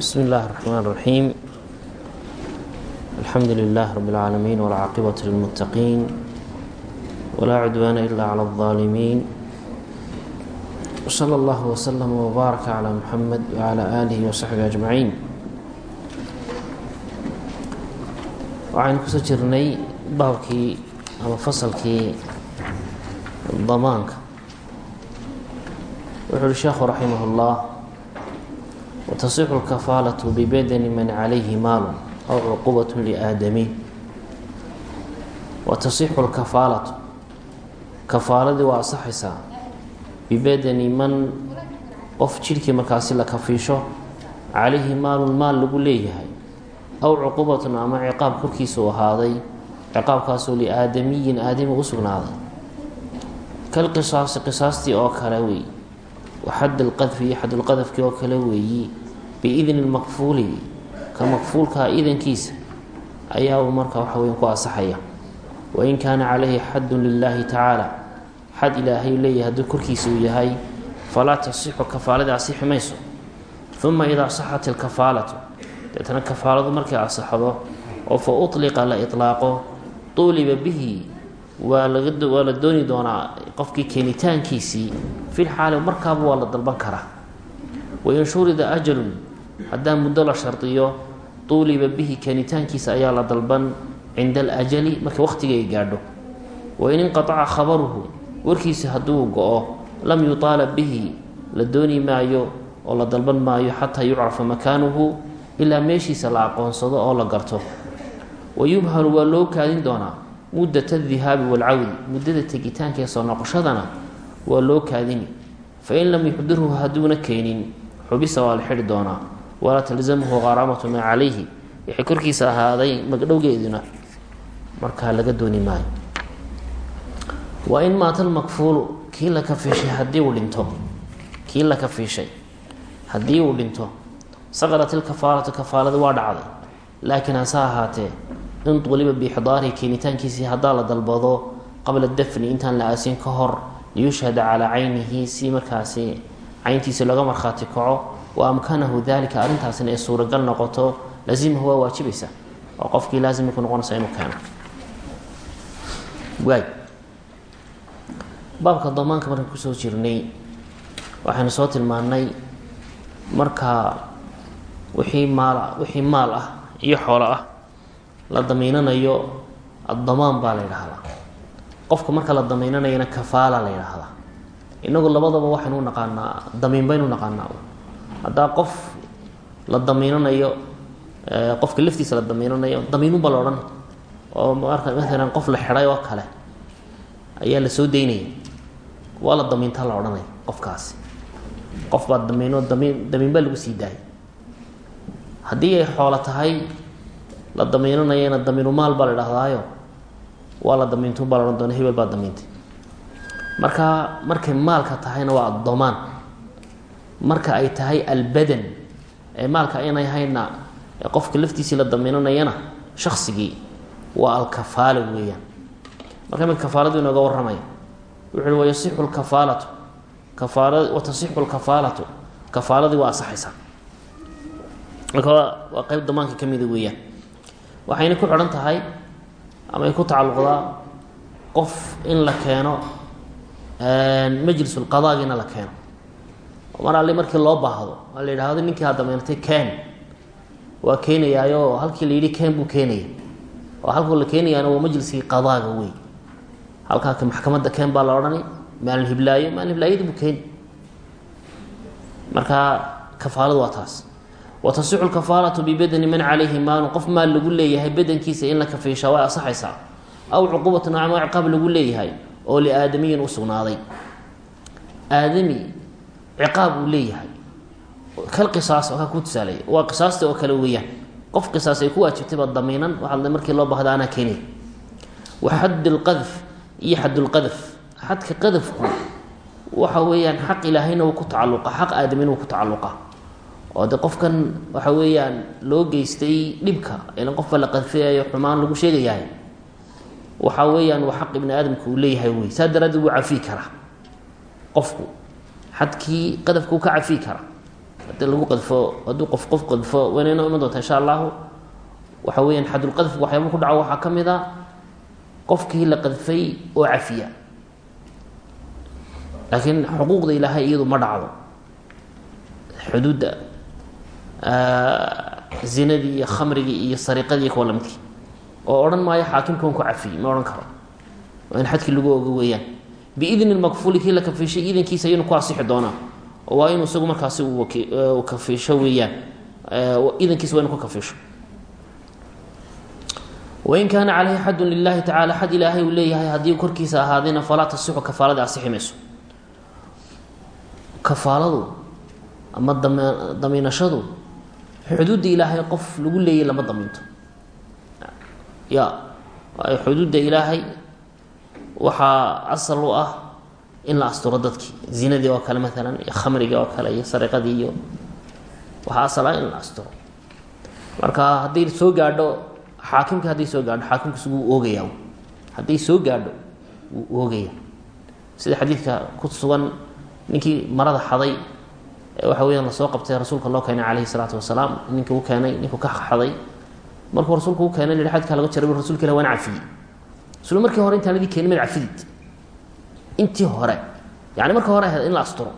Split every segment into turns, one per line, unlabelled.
بسم الله الرحمن الرحيم الحمد لله رب العالمين والعاقبة للمتقين ولا عدوان إلا على الظالمين وصلى الله وسلم وبارك على محمد وعلى آله وصحبه أجمعين waxaynu kusoo jirnay baabkii ama fasalkii damaanka wuxuu uhi sheekhu raximah اllah watasixu اlkafaalatu bibadani man calayhi maalu aw cuqubat liaadami watasixu اlkafaalatu kafaaladii waa asaxaysaa bibadani man qof jidhkii markaasi la kafiisho calayhi maalun maal lagu leeyahay aw cuqubatun ama ciqaab korkiisa u ahaaday ciqaabkaasoo liaadamiyin aadami u sugnaaday kalqisaasi qisaastii oo kale wey waxad alqadfi iyo xadulqadafkii oo kale biidni lmakfuuli ka makfuulkaa idankiisa ayaa uu marka waxa weya ku asaxaya wain kaana calayhi xadun lilaahi tacaala xad ilaahay leeyahay hadduu korkiisa uu yahay falaa tasixu kafaaladii asixi mayso. Uma idaa saxat ilkafaalatu deetana kafaaladu markay asaxdo oo fa uطliqa la iطlaaqo tuuliba bihi waa laga waa la dooni doonaa qofkii keenitaankiisii fil xaali markaaba waa la dalban karaa. Wain shurida ajalun haddaa muddo la shardiyo tuuliba bihi keenitaankiisa ayaa la dalban cinda alajali marka waqhtiga ay gaadho. Wain inqataca khabaruhu warkiisa hadduu go-o lam yutaalab bihi la dooni maayo oo la dalban maayo xataa yucrafa makaanuhu ilaa meeshiisa la aqoonsado oo la garto. Wayubhalu waa loo kaadin doonaa muddat adihaabi waalcawdi muddada tegitaanka ee soo noqoshadana waa loo kaadini fain lam yuxdirhu hadduuna keenin xubisa waa la xidhi doonaa walaa talzamhu qaraamatu maa calayhi. Wixii korkiisa ahaaday magdhowgeeduna markaa laga dooni maayo. Wa in maata lmakfuulu kii la kafiishay haddii uu dhinto. Kii la kafiishay haddii uu dhinto. Saqarat ilkafaalatu kafaaladi waa dhacday. Laakiin hase ahaatee in tuliba biixdaarihi keenitaankiisii haddaa la dalbado qabla dafni intaan la aasin ka hor liyushhada calaa caynihi si markaasi cayntiisa looga markhaati kaco wa amkanahu dalika arrintaasina ay suuragal noqoto laasimahu waa waajibaysa oo qofkii laazimay ku noqonaysa inuu keeno waay baabka damaanka markaan ku soo jirnay waxaynu soo tilmaannay marka wixii maal wixii maal ah iyo xoolo ah la damiinanayo addamaan baa la yidhaahdaa qofka marka la damiinanayana kafaala la yidhaahdaa inagu labadaba waxaynu u naqaanaa damiin baynu naqaanaa haddaa qof la damiinanayo qofka laftiisa la damiinanayo damiinunba la odhan. Oo marka maalan qof la xidhay oo kale ayaa la soo daynaya. Waa la damiinta la odhanaya qofkaasi. Qof baa damiino damiin damiin baa lagu sii daayay. Haddii ay xoolo tahay la damiinanayana damiinu maal baa la idhahdaayo waa la damiintu baa la odhan doona hebel baa damiintay. Marka markay maalka tahayna waa addomaan marka ay tahay albadan ee maalka aynay hayna qofka laftiisii la damiinanayana shaksigii waa alkafaala weeyaan. Marka imika kafaaladu inooga warramaya wuxu wayasixu lkafaalatu kafaala watasixu lkafaalatu kafaaladii waa asaxaysaa marka waa qeyb damaanka ka mida weeyaan. Waxayna ku xidhan tahay ama ay ku tacalluqdaa qof in la keeno majlisulqadaagina la keeno mar markii loo baahdo waa la yidhaahdo ninkii ha damaynatay ken. Waa keenayaayo halkii la yidhi ken buu keenaya oo halkuu la keenayaana waa majliskii qadaaga wey halkaa maxkamadda ken baa la odhani maalin hiblaayo maalin hiblaayadii buu keeni marka kafaaladu waa taas. Watasixu lkafaalatu bibadani man calayhi maalun. Qof maal lagu leeyahay badankiisa in la kafiishaa way asaxaysaa aw cuqubatun ama ciqaab lagu leeyahay oo liaadamiyin u aadami ciqaab uu leeyahay. Kal qisaas kaa ku tusaaleeya waa qisaasta oo kale weeyaan. Qof qisaas ay ku waajibtayba damiinan waxaa markii loo baahda anaa wa xadd lqadf iyo xadulqadaf xadka qadafku waxa weeyaan xaq ilaahayna wuu ku tacalluqa xaq wuu ku tacalluqa. Oo de qofkan waxa weeyaan loo geystay dhibka ilan qofba la qadfayayo xumaan lagu sheegayahay. Waxa weeyaan waa xaq ibni aadamka uu leeyahay wey saa daraaddeed wuu cafii karaa qofku xadkii qadafka uu ka cafii karaa haddii lagu qadfo hadduu qof qof qadfo waynayna iman doonta insha allahu waxa weeyaan xadulqadfku waxyaaba ku dhaco waxaa ka mid a qofkii la qadfay oo cafiya. Laakiin xuquuqda ilaahay iyadu ma dhacdo. Xuduudda zinadii iyo khamrigii iyo sariqadii kuwa lamidkii oo odhan maayo xaakimka wan ku cafiyey ma odhan karo. Waa in xadkii lagu ogo weeyaan biidni makfuuli kii la kafiishay iidankiisa ayanu ku asixi doonaa. Oo waa inuu isagu markaasi uu kafiisho weeyaan. Iidankiisa waa inu ku kafiisho wain kaana caleyhi xadun lilahi tacala xad ilaahay uu leeyahay haddii korkiisa ahaadayna falaa tasixu kafaalada asixi mayso kafaaladu ama dam damiinashadu xuduudda ilaahay qof lagu leeyay lama damiinto. Ya xuduudda ilaahay waxaa asal u ah in la asturo dadkii zinadii oo kale maalan iyo khamrigii oo kale iyo sariqadii iyo waxaa asal ah in la asturo. Marka hadday soo gaadho xaakimka hadday soo gaadho xaakimkiisu wuu oogaya hadday soo gaadho wuu oogaya sida xadiidka ku sugan ninkii marada xaday waxa weyaan la soo qabtay rasuulka loo keenay caleyhi salaatu wasalaam ninkii u keenay ninkuu ka xaday. Markuu rasuulku u keenay li xadkaa laga jaray rasulka ilah waan cafiyey isla markii hore intaan adii keenin mad cafidid intii hore. Yani marka hore ahayd in la asturo.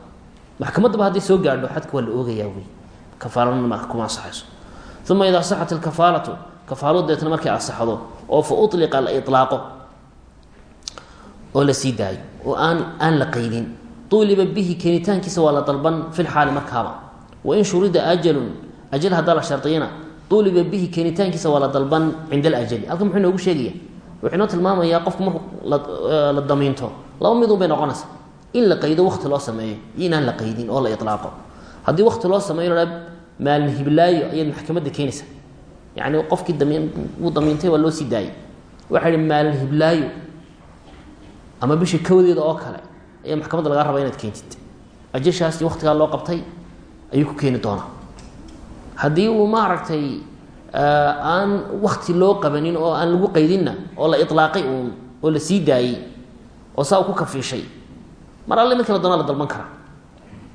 Maxkamaddaba hadday soo gaadho xadka waa la oogayaa wey. Kafaalana marka kuma ansaxayso. Uma idaa saxat alkafaalatu kafaaladu deetna markay ansaxdo oo fa uliqa la ilaaqo oo la sii daayo oo aan aan la qaydin. Uliba bihi keenitaankiisa waa la dalban fi lxaali markaaba. Wain shurida ajalun ajal haddaa la shardiyana uliba bihi keenitaankiisa waa la dalban cinda alajali halkan muxuu inoogu sheegaya wuxuu inoo tilmaamayaa qofku marku la damiinto. Laba midun bay noqonaysa in la qaydo wakti loo sameeyo iyo inaan la qaydin oo la ilaaqo haddii wakti loo sameeyo la maalin hiblaayo ayaad maxkamadda keenaysa yani qofkii damiin uu damiintay waa loo sii daayay. Waxaa ihi maalin hiblaayo. Ama bisha kawdeeda oo kale ayaa maxkamadda lagaa raba inaad keentid. Ajashaasi waktigaa loo qabtay ayuu ku keeni doonaa. Haddii uu maaragtay aan wakti loo qabanin oo aan lagu qaydinna oo la ilaaqay uun oo la sii daayey oo saa uu ku kafiishay. Mar alle markii la doona la dalban karaa.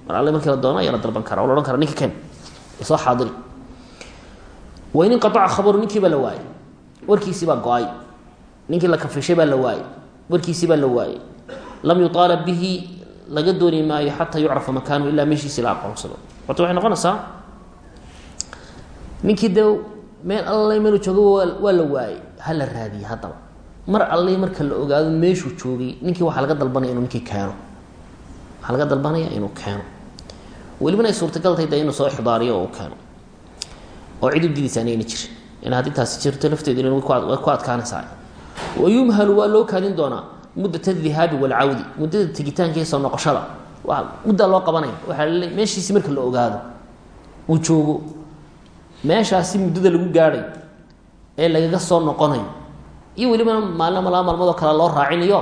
Mar alle markii la doono ayaa la dalban kara o la ohan kara ninka ken soo xaadiri wain inqaaca khabaru ninkii baa la waayey. Warkiisii baa go'ay. Ninkii la kafiishay baa la waayey. Warkiisii baa la waayey. Lam yuaalab bihi laga dooni maayo xataa yucrafa makaanu ilaa meeshiisi la aqoonsado. Horta waxay noqonaysaa ninkii de meel alla meelu joogo waa la waayey ha la raadiye haddaba. Mar alle marka la ogaado meeshuu joogay ninkii waxaa laga dalbanaya inuu ninkii keeno. Waxaa laga dalbanaya inuu keeno. Welibana ay suurtagal tahay de inuu soo ixdaariyo oo u keeno. Oo cid u diidaysa anayna jirin. In haddii taasi jirto lafteeduna way ku adkaanaysaa. Wayumhalu waa loo kaadin doonaa muddat adihaabi walcawdi muddada tegitaanka iyo soo noqoshada. Waa muddaa loo qabanaya. Waxaa lale meeshiisi marka la ogaado uu joogo meeshaasi muddada lagu gaadhay ee lagaga soo noqonayo. Iyo welibana maalin laba maalmood oo kale loo raacinayo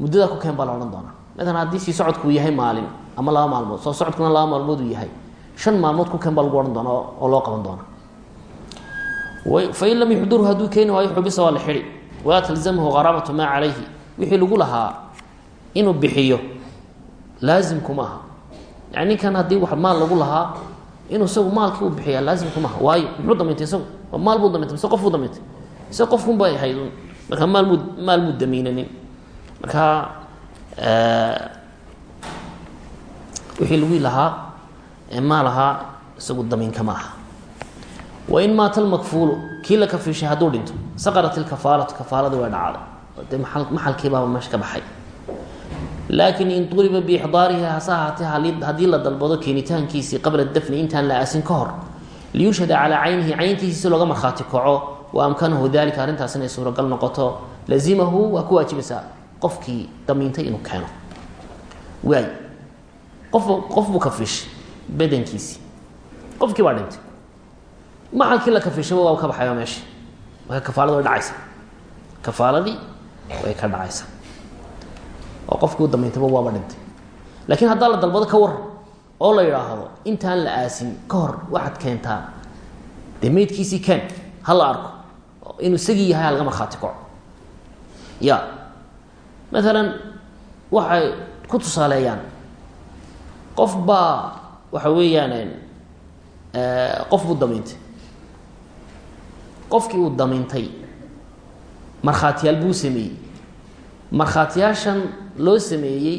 muddadaa ku keen baa la odhan doonaa. Sii socodku yahay maalin ama laba maalmood soo socodkuna laba maalmood uu yahay. Shan maalmood ku keen baa lagu doona oo loo qaban doona fain lam yuxdurhu hadduu keeni waayo xubisa waa la xidhi. Walaa talzamhu qaraamatu maa wixii lagu lahaa inuu bixiyo laazimku ma yani ninkan haddii wax maal lagu lahaa inuu isagu maalkii u bixiya laazimku maaha waayo muxuu damintay isagu? Maal buu damintay mise qof buu damintay mise qofkun bay ahayd? Marka maal muu maal muu damiinanin marka wixii lagu lahaa ee maal ahaa isagu damiinka ma aha. Wain maata almakfuulu kii la kafiishay hadduu dhinto saqarat ilkafaalatu kafaaladu way dhacday. De maxalkiibaaba meesha ka baxay laakiin in uliba biixdaarihi hase ahaatee haddii la dalbado keenitaankiisii qabla dafni intaan la aasin ka hor liyushhada calaa caynihi cayntiisi si looga markhaati kaco wa amkanahu dalika arrintaas inay suuragal noqoto lazimahu waa ku waajibaysaa qofkii damiintay inuu keeno. Waay qof qof buu kafiishay badankiisii qofkii baa dhintay. Maxalkii la kafiishaba waa ka baxayba meesha marka kafaaladu way dhacaysaa. Kafaaladii way ka dhacaysaa oo qofkii u damiintaba waaba dhintay. Laakiin haddaa la dalbado ka waran oo la yidhaahdo intaan la aasin ka hor waxaad keentaa dee meydkiisii keen ha la arko inuu isagii yahay ha laga markhaati kaco ya maalan waxay ku tusaaleeyaan qof baa waxa weeyaan qof buu damiintay qofkii uu damiintay markhaatiyaal buu sameeyey markhaatiyaashan loo sameeyey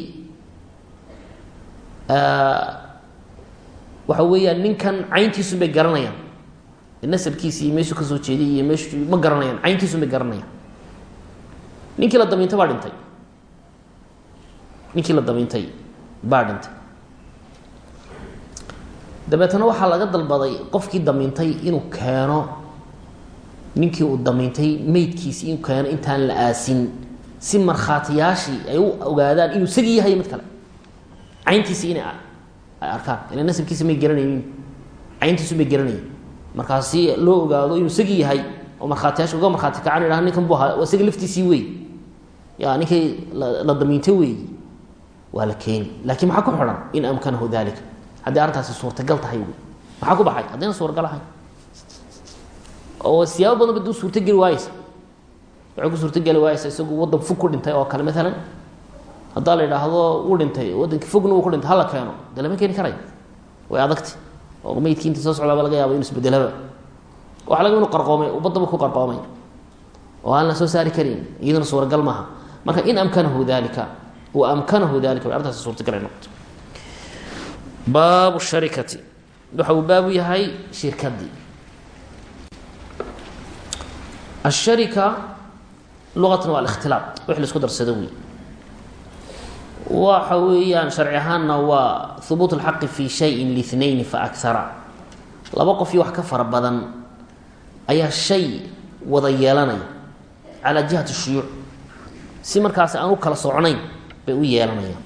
waxa weeyaan ninkan cayntiisun bay garanayaan. Nasabkiisi iyo meeshuu ka soo jeeday iyo meeshu ma garanayaan cayntiisun bay garanayaan. Ninkii la damiintay baa dhintay. Ninkii la damiintay baa dhintay. Dabeetana waxaa laga dalbaday qofkii damiintay inuu keeno ninkii uu damiintay meydkiisi inuu keeno intaan la aasin si markhaatiyaashii ay u ogaadaan inuu isagii yahay mid kale. Cayntiisi inay ay arkaan. Ila nasabkiisa may garanaynin. Cayntiisu may garanayin markaasi loo ogaado inuu isagii yahay oo markhaatiyaasha uga markhaati kacan idhaha ninkan bu ahaa isaga laftiisii wey ya ninkii la damiintay wey waa la keeni laakiin maxaa ku xidhan? In amkanahu dalika haddii arrintaasi suurtagal tahay wey maxaa ku baxay? Haddayna suuragal ahayn oo siyaabo badan ba duu suurtogeli waayeysa waxay ku suurtogeli waayeysa isagu waddan fog ku dhintay oo kale maalan haddaa la idhaahdo uu dhintay waddankii fogna uu ku dhintay hala keeno. Dee lama keeni karayo way adagti oo meydkii inta soo socdaaba laga yaaba inu isbedelaba. Waxa laga inu qarqoomay baddaba ku qarqoomay. Oo aan la soo saari karin iyaduna suuragal maaha. Marka in amkanahu dalika wa amkanahu dalika way arrintaasi suurtagal ay noqoto baabu sharikati. Waxa uu baabu yahay shirkadii asharika luqatan waa alikhtilaaq wix la isku darsado wey waxa weeyaan sharci ahaanna waa hubuut اlxaqi fi shayin linayn faakara laba qof iyo wax ka fara badan ayaa shay wada yeelanaya calaa jihati shuyuuc. Si markaasi aan u kala socnayn bay u yeelanayaan.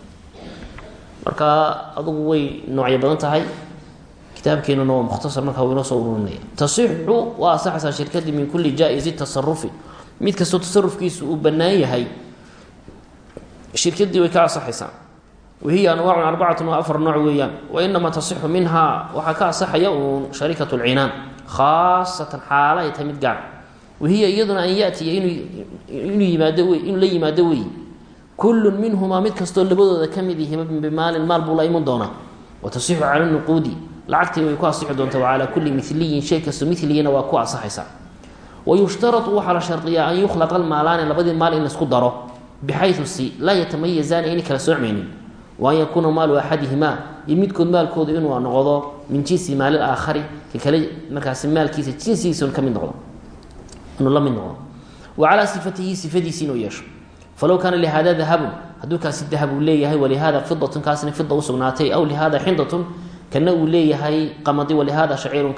Marka adugu way noocyo badan tahay kitaabkeenuna waa mukhtasar markaa wuu inoo soo ururinaya tasixu waa asaxaysaa shirkadii min kuli jaa-izi tasarufi mid kastoo tasarufkiisu uu bannaan yahay shirkadii way ka asaxaysaa wahiya anwaacun arbacatun waa afar nooc weeyaan. Wa tasixu minhaa waxaa ka asaxaya uun shariikat lcinaan khaasatan xaala ay tahay mid gaar. Wahiya iyaduna an yatiya inuu yimaado wey inuu la yimaado wey. Kullun minhumaa mid kastoo labadooda ka mid yihi bimaalin maal buu la iman doonaa. Wa tasixu cala nuquudi lacagtii way ku asixi doontaa wa calaa kulli miliyin shay kastoo miliyana waa ku asaxaysaa wa yushtaratu waxaa la shardiyaa an yukhlaqa almaalaani labadii maal in la isku daro bxayu si laa yatamayazaani aynay kala soocmaynin wa an yakuuna maalu axadihimaa iyo midkood maalkooda inuu noqdo min jinsi maali aakhari ka kale markaasi maalkiisa jinsigiisa ka mid noqdo inuu la mid noqdo wa calaa sifatihi sifadiisi inuu yeesho falow kaana lihada dahabun hadduu kaasi dahab uu leeyahay walihada fidatun kaasina fida usugnaatay aw lihada xindatun kana uu leeyahay qamadi walihada shaciirun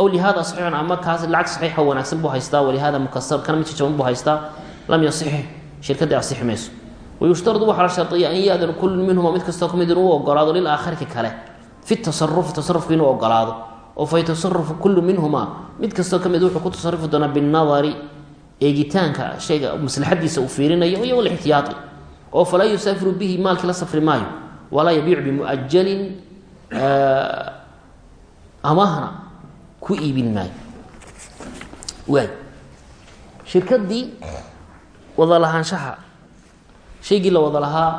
aw lihada saxiixun ama kaas lacag saxiixa wanaagsan buu haystaa walihada mukasar kana mid jajaban buu haystaa lam yasixi shirkadii asixi mayso wayushtaradu waxaa la shardiya an ya-dana kullu minhuma mid kastoo ka mid inuu ogolaado lilaakhirki kale fi tasarufi tasarufka inuu ogolaado oo fa yatasarufu kullu minhumaa mid kastoo ka mid wuxuu ku tasarufi doonaa binadari eegitaanka shayga maslaxadiisa uu fiirinayo iyo walixtiyaai oo falaa yusaafiru bihi maalkii la safri maayo walaa yabiicu bimuajalin amahna ku iibin maayo. Waay shirkadii wada lahaanshaha. Shaygii la wada lahaa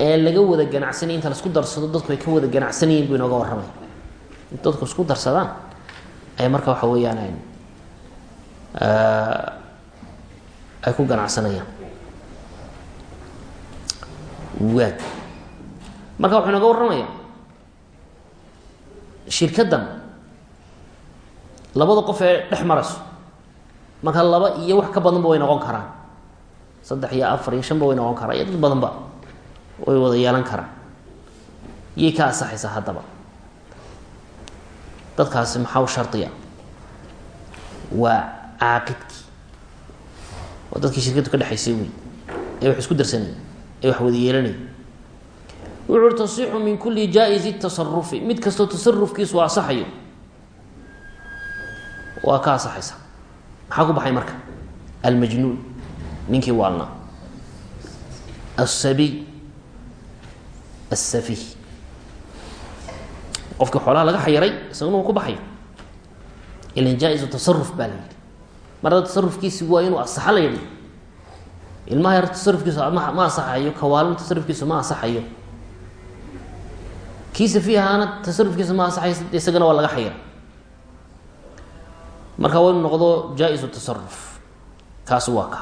ee laga wada ganacsanaya inta la isku darsado dadku ay ka wada ganacsanayeen buu inooga warramay. In dadku isku darsadaan ay marka waxa weeyaan ay ku ganacsanayaan waag marka wuxuu inooga warramaya shirkaddan labada qof ee dhex marayso marka laba iyo wax ka badanba way noqon karaan. Saddex iyo afar iyo shanba way noqon karaan iyo dad badanba way wada yeelan karaan. Yay ka asaxaysaa haddaba. Dadkaasi maxaa u shardiya? Waa caaqidkii. Waa dadkii shirkaddu ka dhexaysay wey. Ee wax isku darsanay ee wax wada yeelanay wuxu ui tasixu min kuli jaa-izi tasarufi mid kastoo tasarufkiisu asaxayo waa ka asaxaysa maxaa ku baxay marka? Almajnuun. Ninkii waalnaa aلsabiy aلsafih qofkii xoolaha laga xayiray isaguna uu ku baxayo ilan jaa-izu baa la yidhi. Mar hadda waa inuu asaxo la yidhi ilmaha yar tasarufkiisu ma asaxayo kawaalin tasarufkiisu ma asaxayo kii safiihaana tasarufkiisa ma asaxaysa isagana waa laga xayira. Marka waa noqdo jaa-isu tasaruf kaasi waa ka.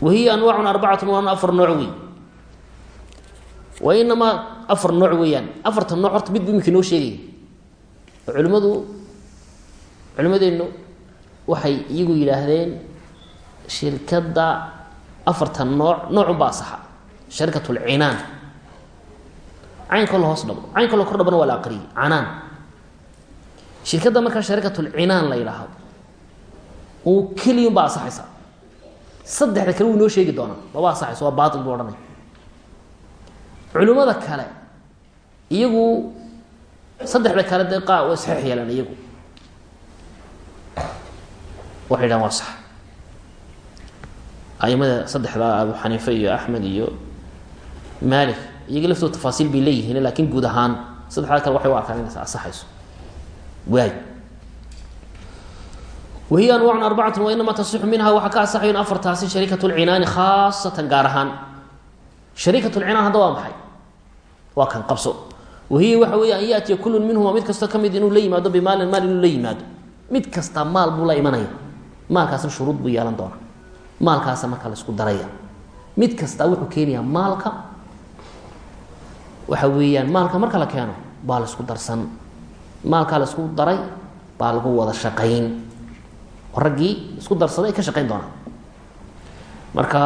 Wahiya anwaacun arbacatun waana afar nooc wey wa afar nooc weeyaan. Afarta nooc horta mid bu imika noo sheegaya oo culimmadu culimmadeennu waxay iyagu yidhaahdeen shirkadda afartan nooc noocun baa asaxa sharkat lcinaan caynkoo la hoos dhabo caynkoo la kor dhabana waa la aqriyay canaan. Shirkadda markaa sharikat lcinaan la yidhaahdo uu keliyun baa asaxaysa saddexda kale wuu inoo sheegi doonaa maba asaxayso waa baatil buu odhanay. Culimmada kale iyagu saddexda kale dee qaa saxiix yeelaan iyagu. Waxay dhahan waa sax. Aimada saddexda abu xaniife iyo axmed iyo malik iyaga laftooda tafaasiil bay leeyihiin laakiin guud ahaan saddexda kale waxay u arkaan inay asaxayso waay. Wahiya anwaacun arbacatun wa inamaa tasixu minha waxaa ka asaxayn afartaasi shariikat lcinaani khaasatan gaar ahaan. Shariikat lcinaan hadda waa maxay? Waa kan qabso. Wahiya waxa weeye an yaatiya kullun minhuma mid kasta ka mid inuu la yimaado bimaalin maal inuu la yimaado. Mid kasta maal buu la imanaya maalkaasna shuruud buu yeelan doonaa. Maalkaasa markaa la waxa weeyaan maalka marka la keeno baa la isku darsan. Maalkaa la isku daray baa lagu wada shaqayn. Raggii isku darsaday ka shaqayn doonaa marka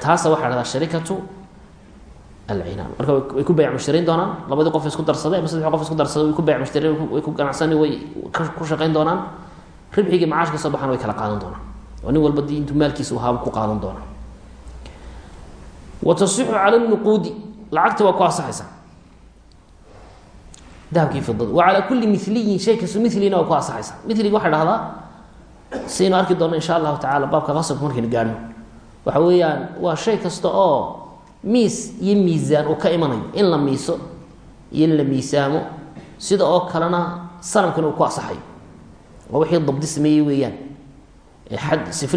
taasa waxaa dhahdaa sharikatu alcinaan. Marka way ku bayc mushtariin doonaan labadii qof isku darsaday ama saddex qof isku darsaday way ku bayc mushtariin way ku ganacsani way ku shaqayn doonaan. Ribxigii macaashka soo baxana way kala qaadan doonaan. Oo nin walba di maalkiisa uhaaba ku qaadan doonaa wa tasixu cala nuquudi lacagta waa ku asaxaysaa dahabkii fidada wa calaa kulli miliyin shay kasto milina waa ku asaxaysaa miliga waxaa dhahdaa saynu arki doonno insha allahu tacala baabka qasabka markaynu gaadhno waxa weeyaan waa shay kasta oo miis iyo miisaan uu ka imanayo. In la miiso iyo in la miisaamo sida oo kalena sanamkana uu ku asaxayo waa wixii dabdi sameeyey weeyaan. Ee xad sife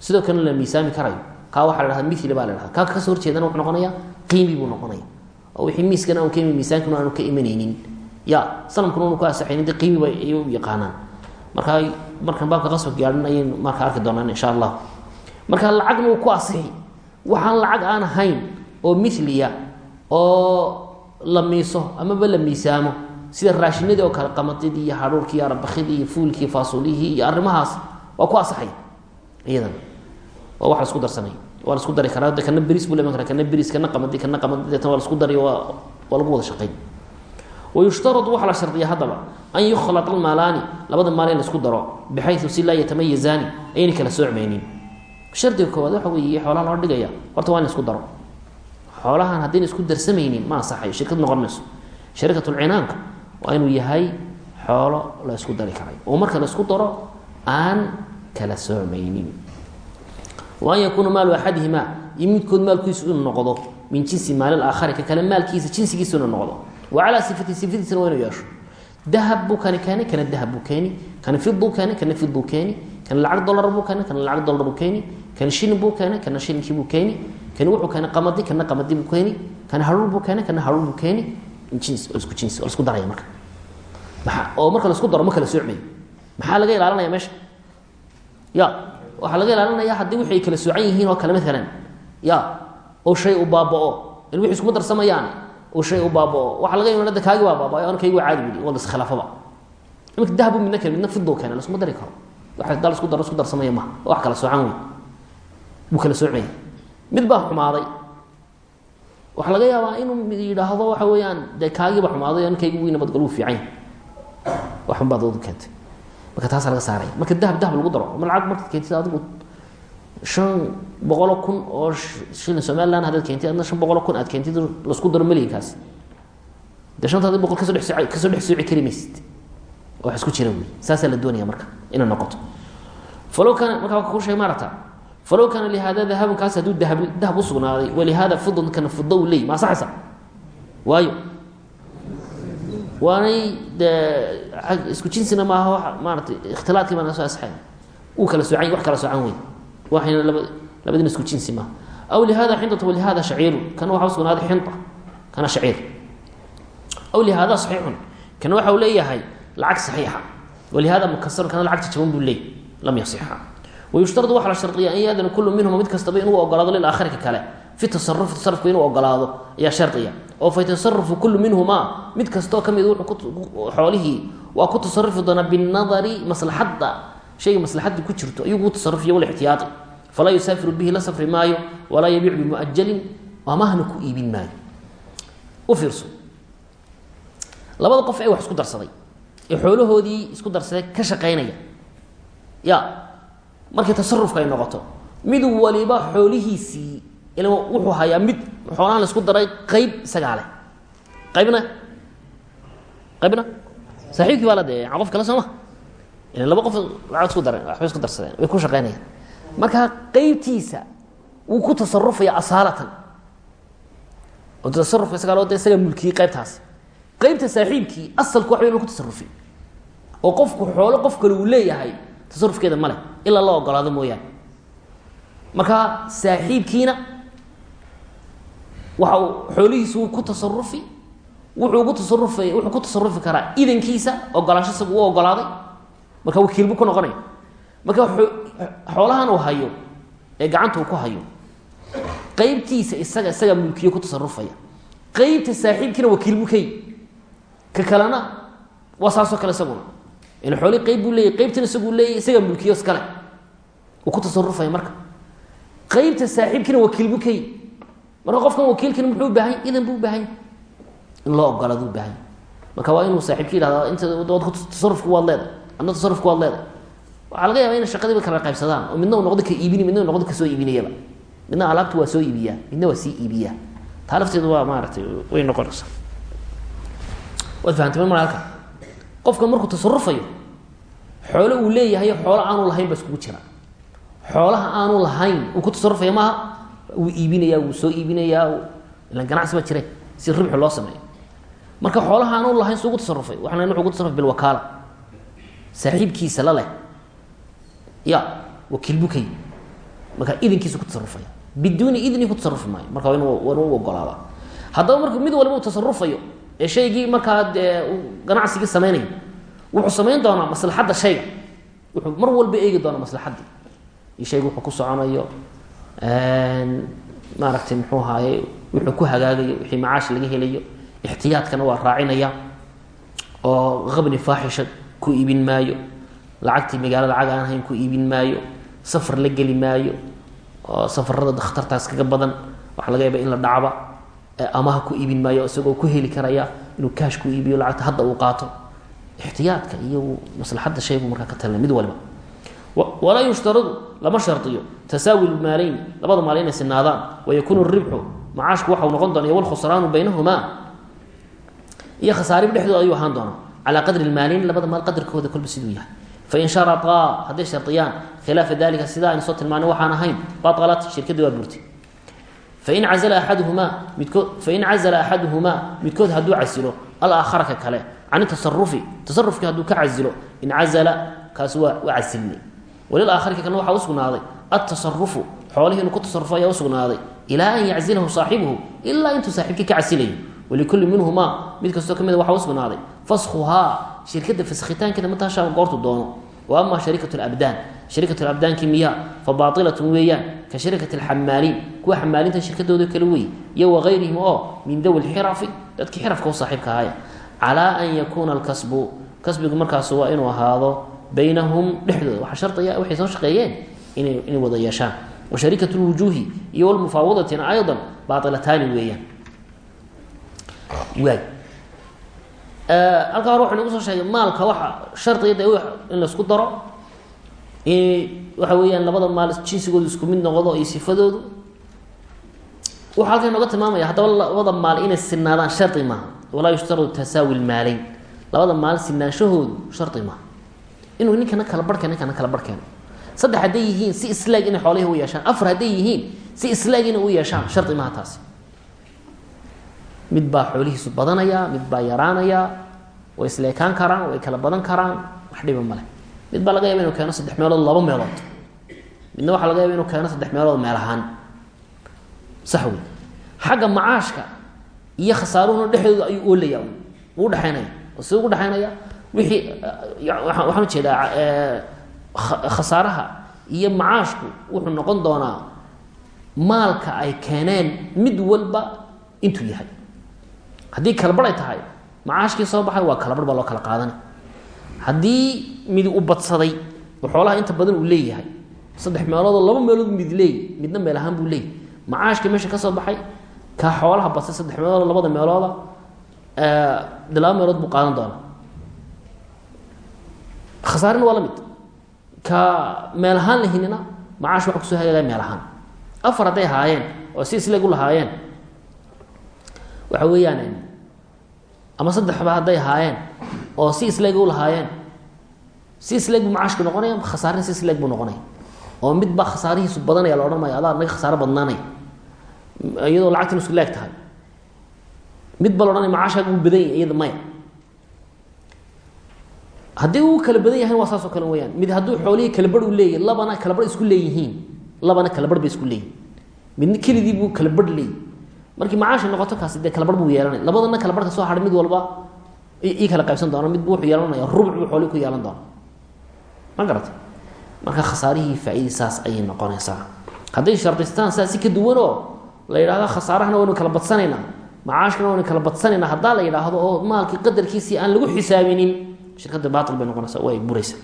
sidoo kalena la miisaami karayo. Kaa waxaa la dhahda mili baa la dhahda kaa ka soo horjeedana wuxuu noqonaya qiimi buu noqonaya. Oo wixii miiskana aanu ka imin miisaankana aanu ka imanaynin. Ya sanamkuna unu ku asaxaynin de qiimi ba ay yaqaanaan. Markaa markaan baabka qasabka gaadhin ayaynu marka arki doonaan insha allah. Marka lacagna uu ku asixi waxaan lacag aan ahayn oo miliya oo la miiso amaba la miisaamo sida raashinadii oo kale qamadidii iyo hadhuurkii iyo arabakidii iyo fuulkii faasulihii iyo arrimahaas waa ku asaxay iyadana waa wax la isku darsanay. Waa la isku dari karaa. De kana beris buu leman kara kana beris kana qamadi kana qamadi deetana waa la isku dari waa waa lagu wada shaqayn wayushtaradu waxaa la shardiya haddaba an yukhlaq almaalaani labada maal in la isku daro bixayu si laa yatamayazaani ayna kala soocmaynin. Shardiga koowaad waxa weeye xoolaha loo dhigaya horta waa in la isku daro. Xoolahan haddayna isku darsamaynin ma ansaxayo shirkad noqon mayso sharikatulcinaanka waa inuu yahay xoolo la isku dari karay. Oo marka la isku daro aan kala soocmaynin wa an yakuuna maalu axadihima iyo midkood maalkiisu inuu noqdo min jinsi maali aakhari ka kale maalkiisa jinsigiisu inuu noqdo wa calaa sifati sifadiisana waa inuu yeesho dahab buu kani keeni kana dahab buu keeni kana fiduu keeni kana fiduu keeni kana lacag dolar buu keeni kana lacag dolar buu keeni kana shilin buu keeni kana shilinkii buu keeni kani wuxuu keeni qamadi kana qamadi buu keeni kana haruur buu keeni kana haruur buu keeni jins oo isku jins oo isku daraya marka oo waxaa laga ilaalinaya haddii wixii ay kala soocan yihiin oo kale maalan ya oo shay u baaba'o. In wixii iskuma darsamayaan. Oo shay u baaba'o. Waxaa laga imanada kaagi waa baaba'ay waa caadi budi waa laskhilaafaba iminka dahabu midna kale midna fidoo keena laskuma dari karo. Waxa daa lasku daro isku darsamaya maha wax kala soocan wey buu kala soocmaya mid baa xumaaday. Waxaa laga yaabaa inuu yidhaahdo waxa weeyaan dee kaagiiba xumaaday an kaygi wii nabadgal fiican yahay. Waxun baad wadu keentay marka taasaa laga saaraya marka dahab dahab lagu daro. Ma lacag markaad keentid adigu shan boqolo kun oo shilin somaliland haddaad keentid adna shan boqolo kun aad keentid lasku daro melyankaas dee shantaadi boqol ka soo dhex sooci ka soo dhex sooci kari maysid wax isku jira wey saasaa la doonaya marka inay noqoto. Falow kaana marka waa ku sheeg maarata falow kaana lihada dahabun kaas hadduu dahab dahab u sugnaaday walihada fidun kana fida u leey ma asaxaysa waayo waanay dee isku jinsina maaha maaratay ikhtilaadkii baana soo asxeen uu kala soocany wax kala soocan wey waxayna laba labadina isku jinsi maaha. Aw lihada xindatun walihada shaciirun kana waxa usugnaaday xinta. Kana shaciir. Aw lihaada saxiixun. Kana waxa uu leeyahay lacag saxiixa. Walihada mukasarun kana lacagta jaban buu leey lam yasixa wayushtaradu waxaa la shardiya an yaadana kullu minhuma mid kastaba inuu ogolaado lilaakhirka kale. Fi tasarufi tasarufka inuu ogolaado ayaa shardiya oo fa yatasarufu kulu minhumaa mid kastoo ka mid xoolihii waa ku tasarufi doonaa binadari maslaxadda shayga maslaxadda ku jirto ayuu ku tasarufiya walixtiyaai falaa yusaafiru bihi la safri maayo walaa yabiic bimuajalin amahna ku iibin maayo. U fiirso. Labada qof ee wax isku darsaday ee xoolahoodii isku darsaday ka shaqaynaya ya markii tasarufka ay noqoto mid waliba xoolihiisii il wuxuu hayaa mid xoolahan la isku daray qeyb isagaa qaybna? Qaybna? Saaxiibkii baa la dee qof kale soo ma. Ilan laba qof lacag isku dareen waxbay isku darsadeen way ku shaqaynayaan. Marka qeybtiisa wuu ku tasarufaya asaalatan oo tasarufka isagaa loo de isagaa qaybtaasi qaybta saaxiibkii asalku wax weyn ku tasarufi oo qofku xoolo qof kale uu leeyahay tasarufkeeda ma ilaa la ogolaado mooyaane. Marka saaxiibkiina waxa wuu ku tasarufi wuxuu ku tasarufay wuxuu ku tasarufi karaa idankiisa ogolaansho isagu u ogolaaday. Marka wakiil buu ku noqonaya. Marka xoolahan uu hayo ee gacanta uu ku hayo qeybtiisa isaga isagaa mulkiyo ku tasarufaya qeybta saaxiibkiina wakiil buu kay ka kalena waa kale isaguna. Ila xoolii qeyb buu leeyay qeybtina isaguu leeyay isagaa mulkiyo iskale. Uu ku tasarufaya marka. Qeybta saaxiibkiina wakiil buu kay marka qofkan wakiilkiina muxuu ubaahan idan buu ubaahan in loo ogolaado ubaahan marka waa inuu saaxiibki yihahda inta tasarufku waad leedahay adna tasarufku waad leedahay waxaa laga yaba ina shaqadiiba kala qaybsadaan. Oo midna uu noqdo ka iibini midna u noqdo ka soo iibinayaba. Midna alaabta waa soo iibiyaa midna waa sii iibiyaa. Taa lafteedu waa maaratay way noqonaysaa. Waad fahamtay mar halka? Qofka markuu tasarufayo xoolo uu leeyahay xoolo aanu lahayn baa iskugu jira. Xoolaha aanu lahayn uu ku tasarufaya maaha wuu iibinaya wuu soo iibinayaa ilan ganacsi ba jire si ribxi loo sameeyo. Marka xoolaha aanu lahayn suugu tasarufay waxaan wuxuu ku tasarufay bilwakaala. Saaxiibkiisa la leh. Ya wakiil bukay marka idinkiisu ku tasarufaya biduuni idni ku tasarufi maayo. Marka waa in waa inu ogolaada haddaba marka mid waliba uu tasarufayo ee shaygii markaa ganacsigii samaynayo wuxuu samayn doonaa maslaxadda shayga. Wuxuu mar walba eegi doonaa maslaxaddii. Iyo shayga wuxuu ku soconayo maaragtay muxuu ahaaye wuxuu ku hagaagayo wixii macaash laga helayo. Ixtiyaadkana waa raacinaya oo qabni faaxisha ku iibin maayo. Lacagtii magaalada lacag aan ahayn ku iibin maayo. Safar la geli maayo. Oo safarada dakhtartaas kaga badan. Waxaa laga yaaba in la dhacba amaha ku iibin maayo isagoo ku heli karaya inuu kaash ku iibiyo lacagta hadda uu qaato. Ixtiyaadka iyo maslaxadda shaygu markaa ka talina mid waliba walaa yushtaradu lama shardiyo tasaawi maaleyn labada maal inay sinaadaan. Wayakuunu ribxu macaashku waxau noqon doona walkhusraanu baynahumaa iyo khasaaribi dhexdooda ayuu ahaan doonaa. Calaa qadri maaleyn labada maal qadarkooda kolba siduu yahay. Fain sharaطaa hadday shardiyaan khilaafa dalika sidaa aynu soo tilmaanay waxaan ahayn baalat shirkadii waa burtay fain cazala axaduhumaa midkood fain cazala axaduhumaa midkood hadduu casilo alaakhara ka kale can tasarufi tasarufkii hadduu ka casilo casilnay walilaakhari ka kalena waxaa usugnaaday altasarufu xoolihii inuu ku tasarufo ayaa usugnaaday ilaa an yaczilahu saaxibuhu ilaa intuu saaxiibkii ka casilayo walikulli minhumaa mid kastoo ka mida waxaa usugnaaday faskhuhaa shirkadda faskhitaankeeda mataashaa goortu doono. Wa ama shariikat labdaan shariikat labdaankii miyaa fa baailatun weeyaan ka shariikat alxamaaliin kuwa xamaaliinta shirkadooda kale wey iyo wagayrihim oo min dawi lxirafi dadkii xirafka u saaxiibka ahaya calaa an yakuuna alkasbu kasbigu markaas waa inuu ahaado baynahum dhexdooda. Waxaa shardiya waxay soo shaqeeyeen inay wada yeeshaan. Wa shariikat lwujuuhi iyo walmufaawadatina aydan baailataani weeyaan. Waay halkaa hore waxu nagu soo sheegay maalka waxa shardiga in la isku daro. In waxa weeyaan labada maal jinsigoodu isku mid noqdo iyo sifadoodu. Wuxuu halkan inooga tilmaamaya haddaba labada maal inay sinaadaan shardi maaha. Walaa yushtaradu tasaawi lmaaleyn labada maal sinaanshahoodu shardi maaha inuu ninkana kala barhkeeno ninkana kala barhkeeno saddex hadday yihiin si islaag inay xoolihii u yeeshaan. Afar hadday yihiin si islaag inay u yeeshaan. Shardi maaha taasi. Mid baa xoolihiisu badanaya mid baa yaraanaya way isleekaan karaan way kala badan karaan wax dhiba male mid baa laga yaba inu keeno saddex meelood laba meelood. Midna waxaa laga yaba inu keeno saddex meelood meel ahaan. Sax wey xagga macaashka iyo khasaaruhuna dhexdooda ayuu oolaya wuu udhexaynaya oo siduu udhexaynaya wixii waxaan u jeedaa khasaaraha iyo macaashku wuxuu noqon doonaa maalka ay keeneen mid walba intuu yahay. Haddii kalabar ay tahay macaashkii soo baxay waa kalabar baa loo kala qaadanay. Haddii mid u badsaday oo xoolaha inta badan uu leeyahay saddex meeloodoo laba meelood mid leey midna meel ahaan buu leeyay macaashkii meesha ka soo baxay ka xoolaha badsay saddex meelood labada meelooda de meelood buu qaadan doonaa khasaarina waa la mid. Ka meel ahaan lahinina macaash waxa ku soo hagaagaya meel ahaan. Afar hadday oo si isleeg lahaayeen. Waxa weeyaan ama saddexba hadday ahaayeen oo si isleeg lahaayeen. Si isleeg buu macaashku noqonaya khasaarina si isleeg buu oo mid baa khasaarihiisu badanaya la odhan adaa naga khasaaro badnaanaya iyadoo lacagtan isku leeg mid ba la odhanaya yahay iyada maya haddii uu kala badan yahay waa saas oo kale weyaan mid hadduu xoolihii kalabarh u leeyahy labana kalabarh isku leeyihiin. Labana kalabarh bay isku leeyihiin midna keligii buu kalabarh leeyahy markii macaashi noqoto kaasi dee kalabarh buu yeelanaya labadana kalabarhka soo hadhay walba ii kala qaybsan doona midbu wuxuu yeelanaya rubuc buu xoolihii ku yeelan doona ma garatay marka khasaarihii faa-idii saas ayay noqonaysaa. Hadday shardaystaan saa si ka duwan oo la yidhahdo khasaarahana waynu kala badsanaynaa. Macaashkana waynu kala badsanaynaa. Haddaa la yidhaahdo oo maalkii qadarkiisii aan lagu xisaabinin shirkadda baatil bay noqonaysaa way buraysaa.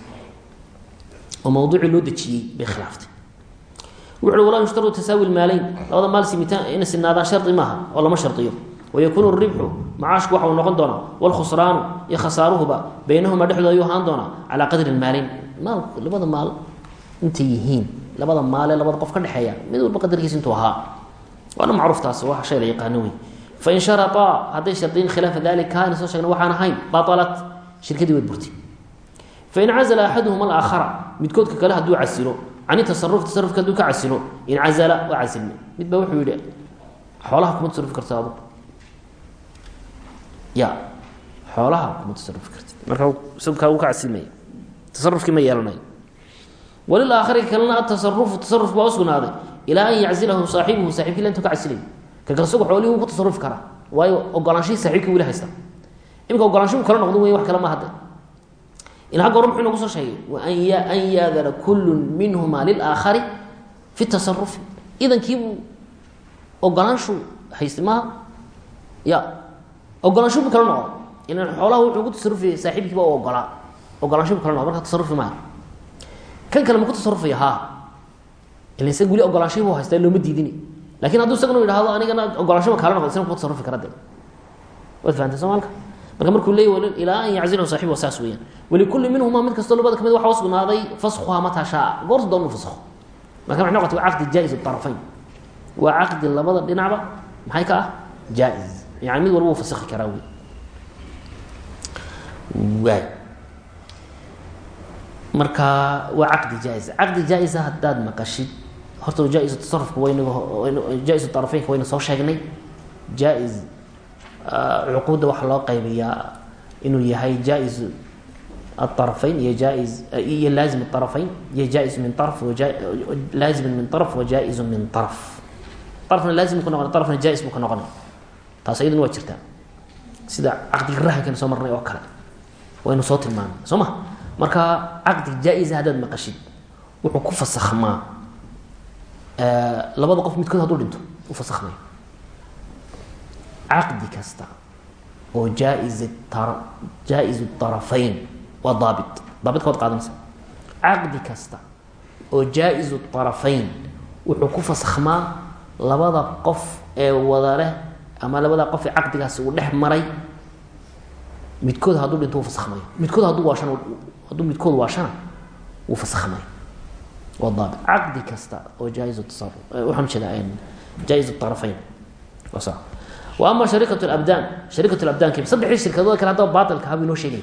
Oo mawduucii loo dejiyey bay khilaaftay wuxu uhi walaa yushtardu tasaawi lmaaleyn labada maal simitaan inay sinaadaan shardi maaha oo lama shardiyo. Wayakuunu ribxu macaashku waxa uu noqon doonaa wlkhusraanu iyo khasaaruhuba baynahumaa dhexdooda ayuu ahaan doonaa calaa qadri lmaaleyn maal labada maal intay yihiin labada maalee labada qof ka dhexeeya mid walba qadarkiisa intuu ahaa. Waana macruuf taas waa shay la yaqaano wey fain sharaطaa hadday shardiyin khilaafa dalika kaana soo sheegna waxaan ahayn baalat shirkadii waad burtay. Fain cazla axaduhuma alaakhara midkoodka kale hadduu casilo can tasaruf tasarufka hadduu ka casilo incazala waa casilme mid baa wuxuu yihi xoolaha kuma tasarufi karta adu ya xoolaha kuma tasarufi karti marka isagaa uu ka casilmaya tasarufkii ma yeelanayo walilaakhari kalena atasarufu tasaruf baa usugnaaday ilaa an yaczilahu saaxibuhu saxibkii la intuu ka casilay. Kaka isagu xoolihii wuu ku tasarufi karaa. Waayo ogolaanshihii saxibkii wili haysta imika ogolaanshihu kala noqdo wey wax kale ma hadde in agga muxuu nagu soo sheegay an yaadana kullu minhuma lilaakhari fi tasarufi idankiibuu ogolaanshu haysta maaha ya ogolaanshu bu kala noqdo ilan xoolaha wuxuu ku tasarufaya saaxiibkiiba u ogolaa. Ogolaanshu bu kala noqdo marka tasarufi maaha kan kale ma ku tasarufaya haa ila isaga weli ogolaanshihi bu haystaa looma diidini. Lakin hadduu isagana yidhahdo anigana ogolaanshuba kala noqdo isna kuma tasarufi kara de waad fahamtay soomaalka marka markuu leey ilaa an yaczilahu saxib waa saas weeyaan. Walikulli minhuma mid kastoo labada ka mid waxa usugnaaday faskhuha mataa shaa goorta doonu faskho marka maxay noqotay waa caqdi jaa-is طarafayn waa caqdi labada dhinacba maxay ka ah? Jaa-is. Yani mid walba uu faskhi karaa wey waay marka waa caqdi jaa-is. Caqdi jaa-isa haddaad maqashid horta jaa-is tasarufka waynaga jaa-is طarafaynka wayna soo sheegnay. Jaa-is cuquudda waxaa loo qaybiyaa inuu yahay jaa-is aarafayn iyo jaa-is iyo laazim arafayn iyo jaa-is min arf laazimin min arf wa jaa-izu min arf arfna laazim ku noqonay arfna jaa-is buu ka noqonay taas iyaduna waa jirtaa sida caqdiga rahankana soo marnay oo kale waynu soo tilmaamay soo ma marka caqdi jaa-isa haddaad maqashid wuxuu ku fasakhmaa labada qof midkood hadduu dhinto u fasakhmay caqdi kasta oo jaais arafayn waa daabi daabika waad qaadanaysa caqdi kasta oo jaa-is arafayn wuxuu ku fasakhmaa labada qof ee wada leh ama labada qof ee caqdigaasi uu dhex maray midkood hadduu dhinto wuu midkood hadduu waashana hadduu midkood waashana wuu fasakhmaya waa daabi caqdi kasta oo jaa-is waxaan u jeedaa jaa-is arafayn waa saa ama shariikat abdaan shariikat abdaanki saddexdii shirkadood kale haddaba baailka habu inoo sheegay.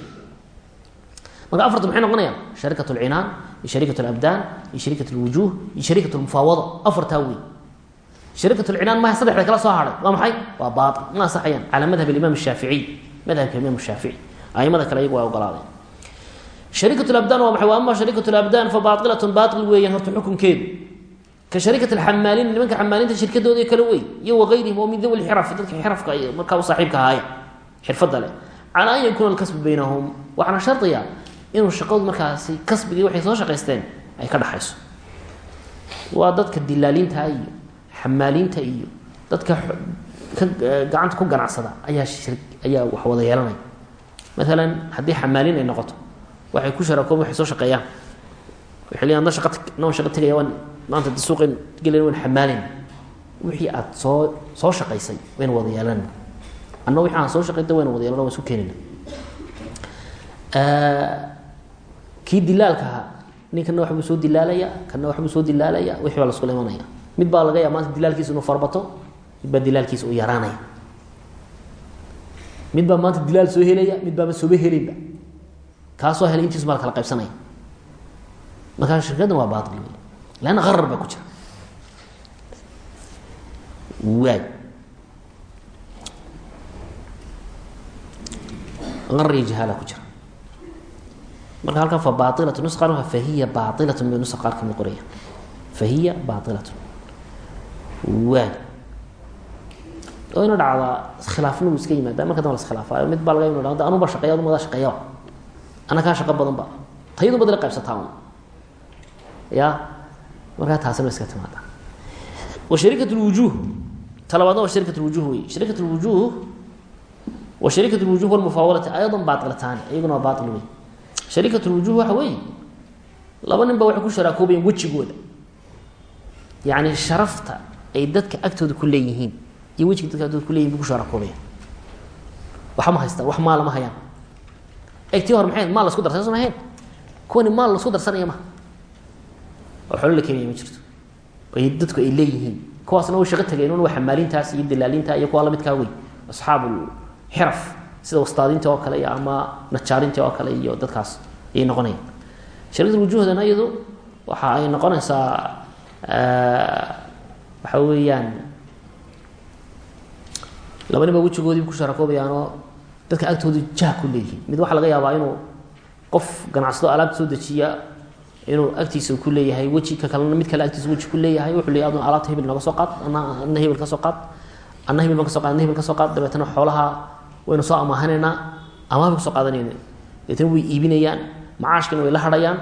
Marka afartu maxay noqonayaan? Shariikat lcinaan iyo shariikat labdaan iyo shariikat lwujuuh iyo shariikat lmufaawada afartaa wey shariikat lcinaan maha saddexda kala soo haray waa maxay? Waa baail ma asaxayaan calaa madhab imaam shaaficiy madhabka imaam shaafici aimada kale iyagu waa ogolaadeen shariikat labdaan waa maxay? Wa ama shariikat labdaan fa baailatun baail weeyaan horta xukunkeedu ka shariikat alxamaaliin nimanka xamaaliinta shirkadooda kale wey iyo wagayrihim oo min dawi lxiraf dadka xirafka markaa u saaxiibka ahaaya xirfadda leh. Calaa an yakuuna alkasbu baynahum waxaana shardiya inuu shaqadu markaasi kasbigii waxay soo shaqaysteen ay ka dhaxayso. Waa dadka dilaaliinta iyo xamaaliinta iyo dadka ka gacanta ku ganacsada ayaa ayaa wax wada yeelanaya. Maalan haddii xamaaliin ay noqoto waxay ku sharaakoon waxay maanta de suuqeen gelayn waan xamaalin wixii aad soo soo shaqaysay wayna wada yeelanayna anna wixii aan soo shaqayda wayna wada yeelana waan isku keenayna kii dilaalka ahaa ninkana waxbuu soo dilaalaya kana waxbuu soo dilaalaya wixii baa laskula imanaya. Mid baa laga yaaba maanta dilaalkiisa inuu farbato mid baa dilaalkiisa uu yaraanaya. Mid baa maanta dilaal soo helaya mid baaba sooba helayba kaasoo helay intiisu la kala qaybsanaya. Markaa shirkaddan waa baail leanna qarar baa ku jira waay qarar iyo jahaala ku jira marka halkan fa baailatu nus qaar waa fahiya baailatun bay nusa qaar ka mid qoraya fahiya baailatun waay oo ina dhacdaa khilaafnimu iska yimaada marka damba la iskhilaafaayo mid baa laga inu hada anuba shaqeya aduma adaa shaqeeyaba ana kaa shaqo badan ba tayadu bad la qaybsataa un ya markaa taasina iska timaada wa shariikat lwujuh talabaadna waa shariikat lwujuh wey shariikat lwujuh wa shariikat lwujuh walmufaawalati aydan baailataani iyaguna waa baail wey shariikat lwujuh waxa weeye laba nin ba waxay ku sharaakoobaya wejigooda. Yacni sharafta ay dadka agtooda ku leeyihiin iyo wejiga dadka agtooda kuleyihin bu ku sharaakoobaya waxa ma haystaan wax maala ma hayaan. Egtii hore maxay maal lasku darsan sma ahayn kuwani maal lasku darsanaya maha oo xoolo la keenaya ma jirto. Ay dadku ay leeyihiin. Kuwaasna way shaqo tageen un waa xamaalintaas iyo dalaalinta iyo kuwa lamidkaa wey asxaabu xiraf sida wastaadinta oo kale ama najaarinta oo kale iyo dadkaas ayay noqonayaan. Sharikada wujuhdana iyadu waxa ay noqonaysaa waxa weeyaan laba nin baa wejigoodii ku sharakoobayaanoo dadka agtooda jah ku leeyihiin. Mid waxaa laga yaabaa inuu qof ganacsado alaabta soo dejiya inuu agtiisa ku leeyahay weji ka kalena mid kale agtiisa weji ku leeyahay wuxuu leeyahay aduna alaabta hebel nooga soo qaad ana ana ka soo qaad ana hebel baan ka so qaad ana hebel ka soo qaad dabeetana xoolaha waynu soo amaahanaynaa amaah bay ka soo qaadanayna dabeetana way iibinayaan macaashkina way la hadhayaan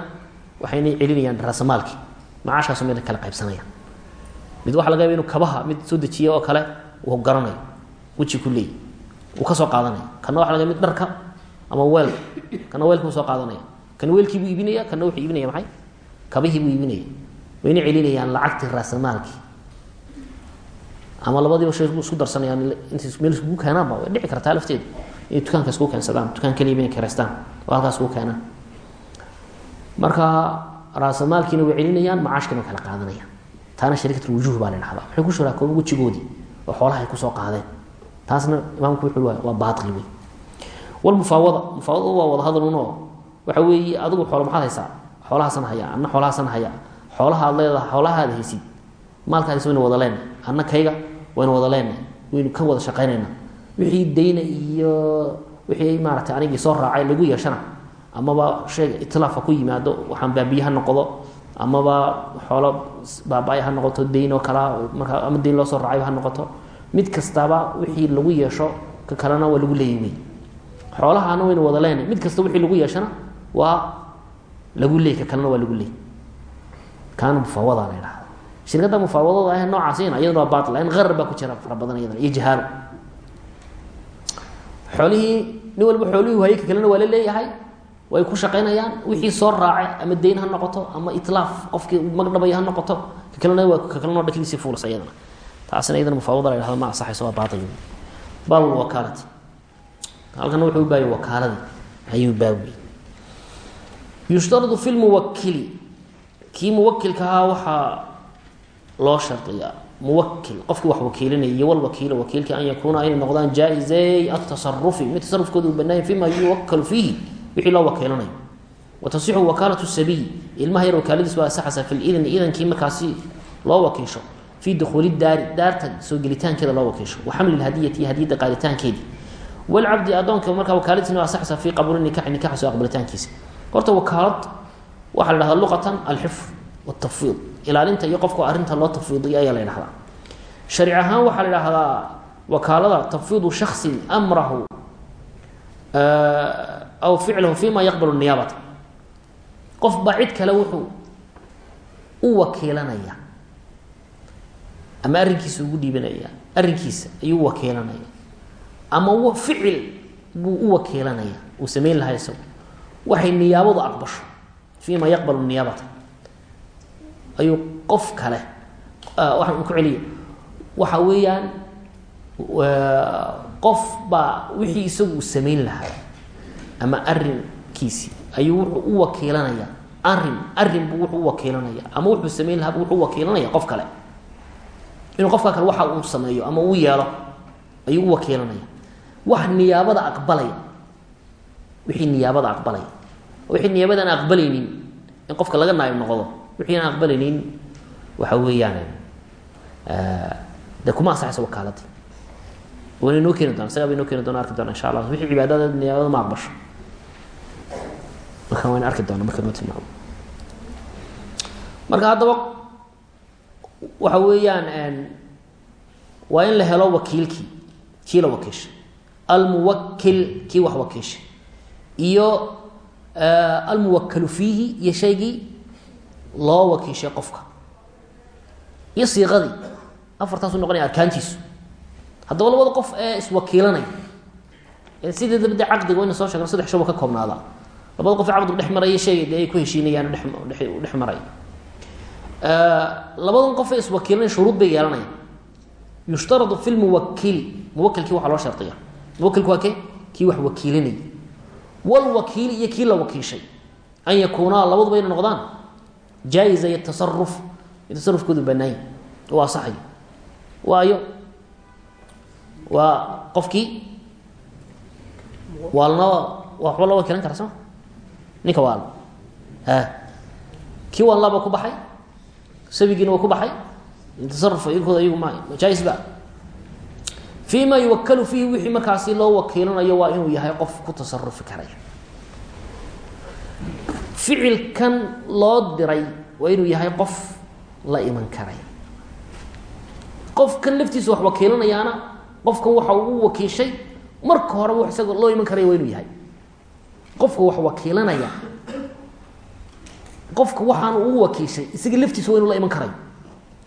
waxayna celinayaan raasamaalkii macaashkaasu meel kala qaybsanayaan. Mid waxaa laga yaba inuu kabaha mid soo dejiya oo kale uu garanayo weji ku leeyahy uu ka soo qaadanaya kana waxa laga mid dharka ama weelka kana weelka buu soo qaadanaya kana weelkii buu iibinaya? Kana wuxuu iibinaya maxay? Kabihii buu iibinaya. Wayna celinayaan lacagtii raasamaalkii ama labadiiba shay isku darsanayaan intay meel iskugu keenaanba way dhici kartaa lafteedu. Inay dukaanka iskugu keensadaan dukaan keliya inay karaystaan oo halkaas iskugu keenaan. Marka raasamaalkiina way celinayaan macaashkiina way kala qaadanayaan. Taana shariikat lwujuh baa la dhahdaa waxay ku shuraakooben wejigoodii oo xoolaha ku soo qaadeen. Taasna imaamku wuxuu waa baatil wey walmufaawada mufaawada. Waa wada hadalunoo waxa weeye adigu xoolo maxaad haysaa xoolahaasan hayaa anna xoolahaasan hayaa. Xoolaha ad leedaha xoolahaada haysid. Maalkaadis waynu wada leenahay. Anna kayga waynu wada leenahay. Waynu ka wada shaqaynaynaa wixii dayna iyo wixii maaratay anigii soo raacay lagu yeeshana amaba sheega itilaafa ku yimaado waxaan baabiye ha noqdo amaba xoolo baaba-ay ha noqoto dayn oo kalaa markaa ama dayn loo soo raacayba ha noqoto mid kastaaba wixii lagu yeesho ka kalena waa lagu leeyay wey xoolahana waynu wada leenahay. Mid kasta wixii lagu yeeshana waa lagu leey ka waa lagu leey. Kaana mufaawada la dhahda shirkadda mufaawadada ah noocaasina iyadana waa bail in qarar baa ku jira fara iyadana iyo jahaalo xoolihii nin walba xoolihii hayay ka kalena waa la leeyahay way ku shaqaynayaan wixii soo raace ama dayn ha noqoto ama itlaaf qofkii magdhabaya ha noqoto ka kalena waa ka kalena dhakliisii fuulasa iyadana. Taasina iyadana mufaawada la dhahdo ma asaxayso waa baail baab lwakaalati halkana wuxuu u baayay ayuu baabi yushtaradu fi lmuwakili kii muwakilka ahaa waxaa loo shardiyaa. Muwakil qofkii wax wakiilinaya iyo walwakiilo wakiilkii an yakuuna inay noqdaan jaa-izay atasarufi mid tasarufkooda uu banaaya fima yuwakalu fiihi wixii loo wakiilanayo wa tasixu wakaalatu sabiy ilmaha yar wakaaladiis waa asaxasa fi lidni idankii markaasi loo wakiisho. Fii dukhuuli daari daarta soo gelitaankeeda loo wakiisho. Wa xamli lhadiyati iyo hadiyadda qaaditaankeedii walcabdi adoonka markaa wakaaladiisna waa asaxasa fii qabuuli nikaxi nikaxa horta wakaalad waxaa la luqatan alxifd wاtafwiid ilaalinta iyo qofka arrinta loo tafwiidiyo ayaa la dhahdaa ahaan waxaa la wakaalada tafwiidu shaksin amrahu aw ficlahu fima yaqbalu niyaabata qof baa cid kale wuxuu u wakiilanaya ama arrinkiisa ugu dhiibanaya arrinkiisa ayuu u wakiilanaya ama ficil buu u wakiilanaya uu samayn lahaa isagu waxay niyaabadu aqbasho. Fima yaqbalu niyaabata ayuu qof kale waxaan ku celiya waxa weeyaan qof baa wixii isagu samayn lahaa ama arinkiisii ayuu wuxuu u wakiilanaya arrin arrin buu wuxuu u wakiilanaya ama wuxuu samayn lahaa wuxuu u wakiilanaya qof kale. Inuu qofka kale waxa uu sameeyo ama uu yeelo ayuu u wakiilanaya wax niyaabada aqbalaya wixii niyaabada aqbalaya wixii niyaabadaan aqbalaynin in qofka laga naayib noqdo wixii aan aqbalaynin waxa weeyaan de kuma asaxayso wakaaladii wayna inoo keeni doona isagaa ba inoo keeni doona arki doona insha allah wixii cibaadada niyaabada ma aqbasho. Marka wayna arki doona marka noo tilmaamo. Marka haddaba waxa weeyaan waa in la helo wakiilkii kii la wakiishay. Almuwakil kii wax wakiishay iyo almuwakalu fiihi iyo shaygii loo wakiishay qofka. Iyo siiqadii afartaasu noqonaya arkaantiisu. Haddaba labada qof ee iswakiilanaya sideedaba de caqdiga wayna soo sheegna saddex shuba ka koobnaada. Labada qof caqdigu dhex maraya sheegay dee ay ku heshiinayaan dhex maraya labadan qof ee iswakiilanaya shuruud bay yeelanayaan. Yushtaradu fi lmuwakili muwakilkii waxaa loo shardiya muwakilku waa ke kii wax wakiilinaya walwakiili iyo kii la wakiishay an yakuunaa labaduba inay noqdaan jaa-iza iyo tasaruf tasarufkoodu banaanya oo asaxayo waayo waa qofkii waalna waxba loo wakiilan kara soma ninka waal a kii waalnaba ku baxay sabigiina waa ku baxay tasaruf iyagooda iyagu ma majaa-is ba fii ma yuwakalu fiihi wixii markaasi loo wakiilanayo waa inuu yahay qof ku tasarufi karaya ficilkan loo diray waa inuu yahay qof la iman karaya qofkan laftiisa wax wakiilanayaana qofkan waxa uu wakiishay marka horeba wax isaga loo iman karaya waa inuu yahay qofka wax wakiilanaya qofka waxaan uu wakiishay isaga laftiisa waa la iman karayo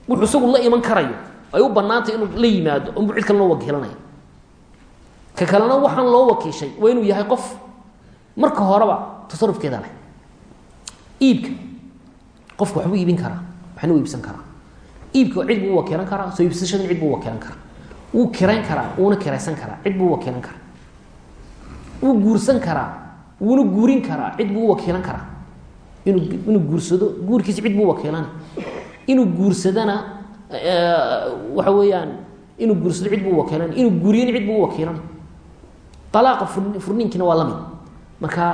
wuxuu isagu la iman karayo ay u banaantay inuu la yimaado unbu cid kale loo wakiilanaya ka kalena waxaan loo wakiishay waa inuu yahay qof marka horeba tasarufkeeda leh. Iibka. Qofka waxbuu iibin karaa waxna u iibsan karaa. Iibka cid buu wakiilan karaa soo iibsashada cid buu wakiilan karaa. Wuu kirayn karaa wuuna kiraysan karaa cid buu wakiilan karaa. Wuu guursan karaa wuuna guurin karaa cid buu wakiilan karaa. Inuu inuu guursado guurkiisa cid buu u inuu guursadana waxa weeyaan inuu guursado cid buu u wakiilanay inuu guuriyana cid buu u wakiilanay alaaqa fur furniinkiina waa la mid. Marka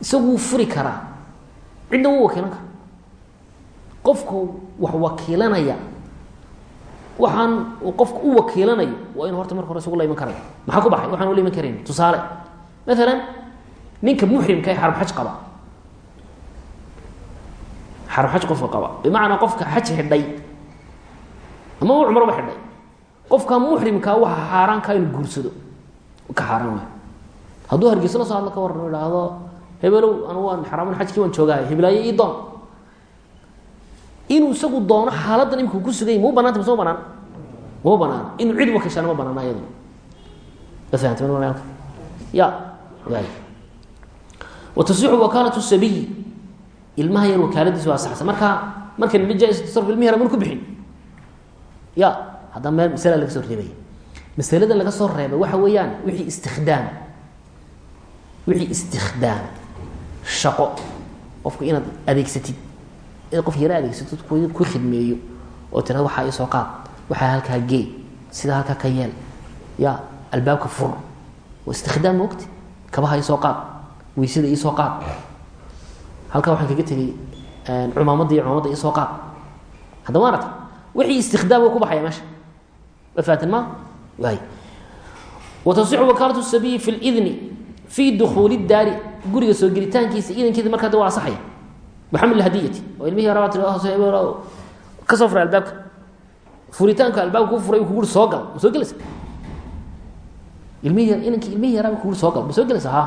isagu wuu furi karaa. Cidna wuu wakiilan karaa. Qofka wax wakiilanaya waxaan uu qofka u wakiilanayo waa inu horta marka hore isagu la iman karaya maxaa ku baxay? Waxaan ula iman karayn tusaale maalan ninka muxrimka ee xarab xaj qaba. Xarab xaj qofka qaba. Bimacnaa qofka xaj xidhay ama u cumroba xidhay qofka muxrimkaa waxa xaaraanka inuu guursado ka xaaraan waay hadduu hargeysa la soo hadlo ka waran idhaahdo hebelow anugu waan xaraaman xajkii waan joogaay heblaayo ii doon. Inuu isagu doono xaaladan imika ku sugay mau banaanta mise ma banaan? Ma banaan. Inuu cid wakishaana ma banaana iyadu ma fahamtay ya waay watasixu wakaalatu sabiyi ilmaha yar wakaaladiisu waa saxsan. Marka marka nidhi jaa-is tasaruf ilmihi yar mun ku bixin ya haddaba meel masala laga soo reebaya masaladan laga soo reebay waxa weeyaan wixii istikdaam wixii istikdaam shaqo. Qofku inaad adeegsatid inaad qof yara adeegsatid ku khidmeeyo oo tirada waxaa isoo qaad waxaa halkaa gee sidaa halkaa ka yeel. Ya albaabka fur. Waa istikdaam mogti kabaha isoo qaad weysada isoo qaad. Halkaa waxaan kaga tegay cumaamadda iyo cumaamadda isoo qaad. Haddaba maarata wixii istikdaam ku baxaya meesha ma fahatin ma waay watasixu wakaalatu sabiyi fi lidni fii dukuuli daari guriga soo gelitaankiisa idankeeda markaa waa asaxaya maxamil hadiyati oo ilmihii yaraa ka soo furay albaabka furitaanka albaabka ku furay kuguuri soo gal ma soo gelaysa ilmihii inankii ilmihii yaraa kuguuri soo gal ma soo gelaysa ha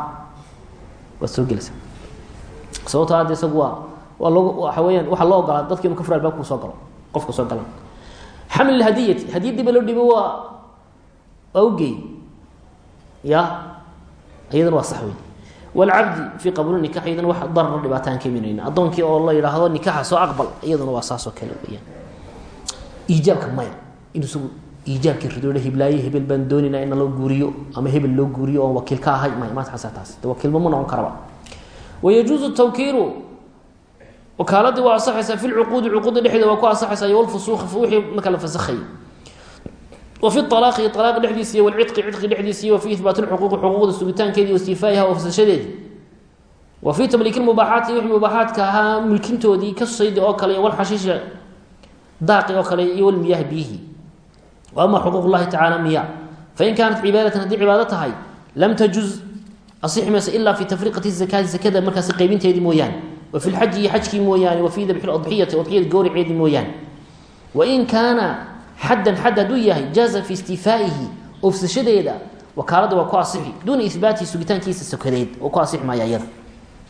waad soo gelaysa sababto hadda isagu waa waa loo waxa weyaan waxaa loo ogolaa dadki inu ka fura albabka soo galo qofka soo galan. Xaml hadiyati hadiyadii ba loo dhiibo waa waa ugeey ya iyadana waa sax wey wlcabdi fii qabuuli nikax iyadana wax dararo dhibaataan ka imanayna. Addoonkii oo la yidhaahdo nikaxa soo aqbal iyaduna waa saasoo kale weyaan iijaabka maya in isagu iijaabkii ridoodha hiblaaye hebel baan doonayna in loo guuriyo ama hebel loo guuriyo oon wakiil ka ahay maya maataasa taas. De wakiilba ma noqon karaba wayajuuzu tawkiilu wakaaladii waa asaxaysaa fi lcuquudi cuquudda dhexdeeda waa ku asaxaysaa iyo walfusuuqi wixii marka la fasakhay. Wa fi alaaqi alaaq dhexdiisa iyo walcidqi cidqi dhexdiisa iyo wa fi ihbaati lcuquuqi xuquuqda sugitaankeedi waistifaa'iha oo fasashadeedi wa fii tamliiki mubaaxaati wixii mubaaxaadka ahaa milkintoodii ka saydi oo kale iyo walxashiisha daaqi oo kale iyo walmiyaah biyihi. Wa ama xuquuq llahi tacaala miya fain kaanat cibaadatan haddii cibaado lam tajuz asixi mayso ilaa fi tafriqati zakaati zakada markaasi qaybinteedii mooyaane wa fi lxaji iyo xajkii mooyaane wa fii dabxi adxiyati adxiyada gowriceedii mooyaane. Wain kaana xaddan xad hadduu yahay jaaza fi istifaa'ihi ofsashadeeda wakaalada waa ku asixi. Duuna ihbaatihi sugitaankiisa sokadeed oo ku asixi maaya iyada.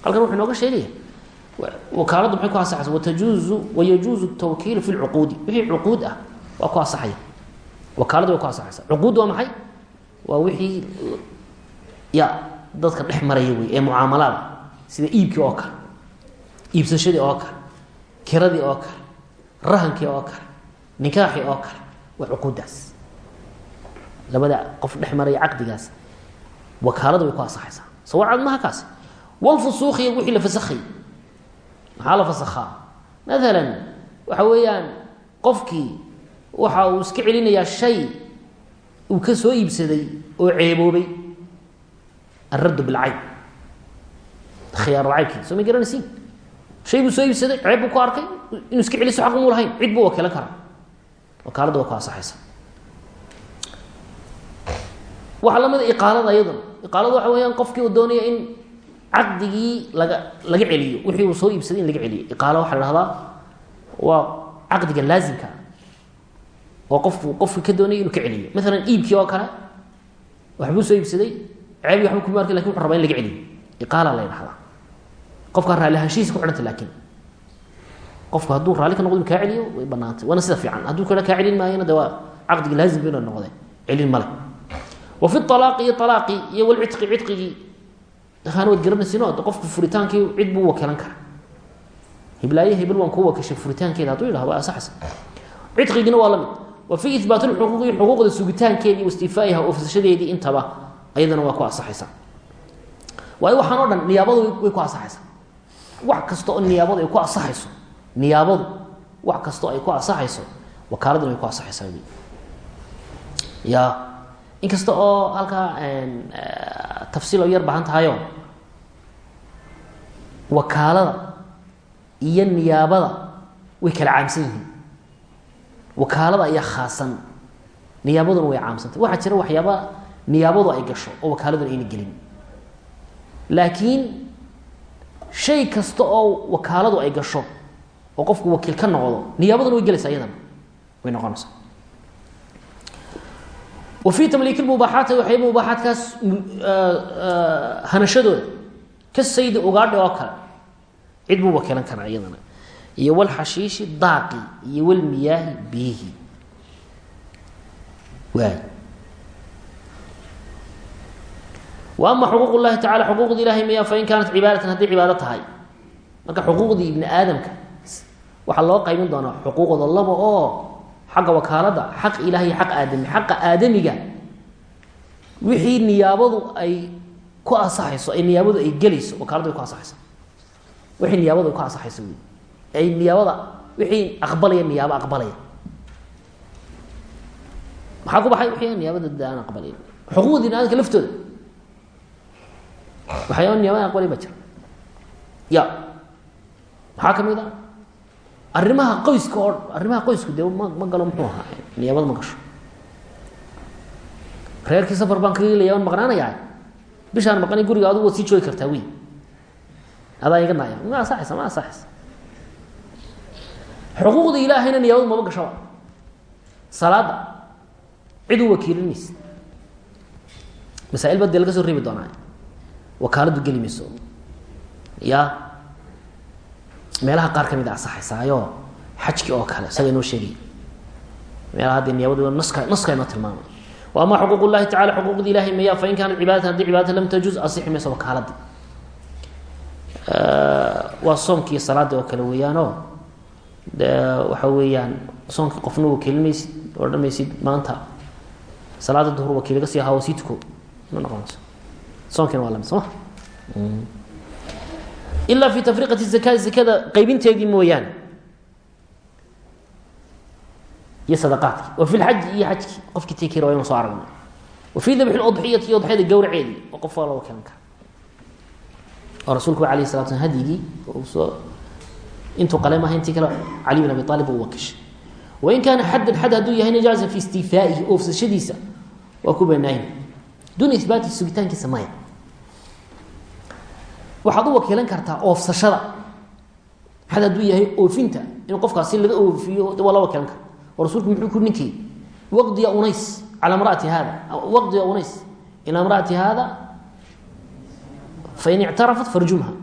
Halkan wuxuu inooga sheegaya wakaaladu maxay ku asaxaysa watajuuzu wayajuuzu tawkiilu fi lcuquudi wixii cuquud ah waa ku asaxaya wakaalada way ku asaxaysa cuquud waa maxay? Waa wixii ya iibsashadii oo kale kiradii oo kale rahankii oo kale nikaaxii oo kale waa cuquuddaas labada qof dhex maraya caqdigaas wakaalada way ku asaxaysaa soo waa cadmaha kaasi. Walfusuuqi wixii la fasakhay. Maxaa la fasakhaa? Maalan waxa weeyaan qofkii waxa uu iska celinayaa shay uu ka soo iibsaday oo ceeboobay alraddu bilcayb khiyaarulcaybkii soo ma garanaysiin shay buu soo iibsaday ceeb buu ku arkay inuu iska celiso xaq muu lahayn cid buu wakiilan karaa. Wakaalada waa ku asaxaysa waxaa lamida iqaalada iyaduna iqaalada waxa weeyaan qofkii uu doonaya in caqdigii laga laga celiyo wixii uu soo iibsaday in laga celiyo. Iqaalo waxaa la waa caqdiga laazimka oo qofku qofki ka doonaya inuu ka celiyo. Maalan iibkii oo kale waxbuu soo iibsaday ceebi waxba kuma arkin laakiin wuxu rabaa in laga celiyo. Iqaala la qofka raalli ahaanshihiisa ku xidhanta laakiin. Qofku hadduu raalli ka noqdo kaa celiyo way banaantay waana sida fiican. Hadduu ka kaa celin maayana de waa caqdiga laazimka inuu noqde celin male wa fi alaaqi iyo alaaqi iyo walcidqi cidqigii. Aan waad garanaysiino qofku furitaankii cid buu wakiilan karaa. Hiblaaye hebel waan kuu wakiishay furitaankeeda haduu yidhahdo waa asaxaysa cidqigiina waa la mid. Wa lxuquuqi xuquuqda sugitaankeedii waistifaa'iha oofsashadeedii intaba ayadana waa ku asaxaysaa. Waayo waxaan o dhan niyaabadu way ku asaxaysaa wax kasta oo niyaabadu ay ku asaxayso niyaabadu wax kastoo ay ku asaxayso wakaaladuna way ku asaxaysaa ya inkasta oo halkaa tafsiil oo yar baahan tahayo wakaalada iyo niyaabada way kala caamsan yihiin. Wakaalada ayaa khaasan niyaabaduna way caamsantay. Waxaa jira waxyaaba niyaabadu ay gasho oo wakaaladuna ayna gelin. Laakiin shay kasta oo wakaaladu ay gasho oo qofku wakiil ka noqdo niyaabaduna way gelaysaa iyadana. Way noqonaysaa. Wa fii tamliiki mubaaxaati waxay mubaaxaadkaas hanashadooda ka saydi ugaadhi oo kale. Cid buu wakiilan karaa iyadana. Iyo walxashiishi daaqi iyo walmiyaahi biyihi. Waay wa ama xuquuq llahi tacala xuquuqda ilahay miya fain kaanat cibaadatan hadday cibaado tahay. Marka xuquuqdii ibni aadamka waxaa loo qaybin doonaa xuquuqda laba oo xagga wakaalada xaq ilahay xaq aadami xaqa aadamiga. Wixii niyaabadu ay ku asaxayso ay niyaabadu ay gelayso wakaaladu ku asaxaysa wixii niyaabadu ku asaxayso ay niyaabada wixii aqbalaya niyaabo aqbalaya. Maxaa ku baxay? Wixii niyaabada aan aqbalay xuquuqda aadamka laftooda waxyaaba niyaabada an aqbalay ba jira ya. Maxaa ka mid a arrimaha qoyska oo arrimaha qoysku dee ma ma galo muxuu ahaa? Niyaabada ma gasho. Reerkii safar baan kaga leeya waan maqnaanayaa. Bishaan maqani guriga adigu waad sii joogi kartaa wey adaa iga naaya. Ma asaxaysa ma asaxaysa xuquuqda ilaahayna niyaabadu maba gashaba salaada cid u wakiilinaysa masaail ba dee laga soo reebi doonaa wakaaladu geli mayso ya meelaha qaar ka mid a asaxaysaayo xajki oo kale isaga inoo sheegay meelaha dee niyaabadu naska naska inoo tilmaamay wa xuquuq llahi tacala xuquuqda ilahay maya fain kaanat cibaadatan haddii cibaadata lam tajuz asixi mayso wakaalada waa soomki iyo oo kale weeyaanoo de waxa weeyaan soomkii qofna wakiilin maysid odhan maysid maanta salaada duhur wakiiliga sii tuko ma noqonayso soomkiina waa la mid soo ma ilaa fi tafriqati zakaati zakada qaybinteedii mooyaane. Iyo sadaqaadki wa fi lxaji iyo xajki qofkii tekira waa inu soo aragna wa fi dabxi udxiyati iyo udxiyada gawraceedii oo qof waa loo wakiilan kara oo rasuulku alayh salatu slam hadyigii soo intuu qale maaha intii kale cali bin abi aalib uu wakishay wain kaana xaddan xad hadduu yahay najaaza fi istifaaihi oofsashadiisa waa ku banaayin duuna ihbaati sugitaankiisa maya waxaad u wakiilan kartaa oofsashada. Xad hadduu yahay oofinta in qofkaasi laga oofiyo waa la wakiilan kara rasuulku muxuu ku ninkii? Waqdiya unays calaa mraati hada waqdiya unays ilaa mraati hada fain ictarafat farjumha.